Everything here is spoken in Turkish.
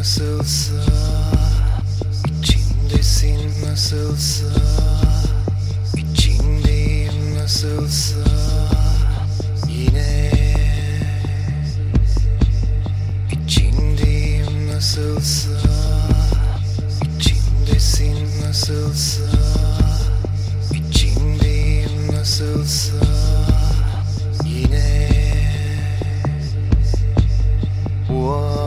nasılsa İçimdesin nasılsa İçimdeyim nasılsa Yine İçindeyim nasılsa İçimdesin nasılsa İçimdeyim nasılsa Yine Whoa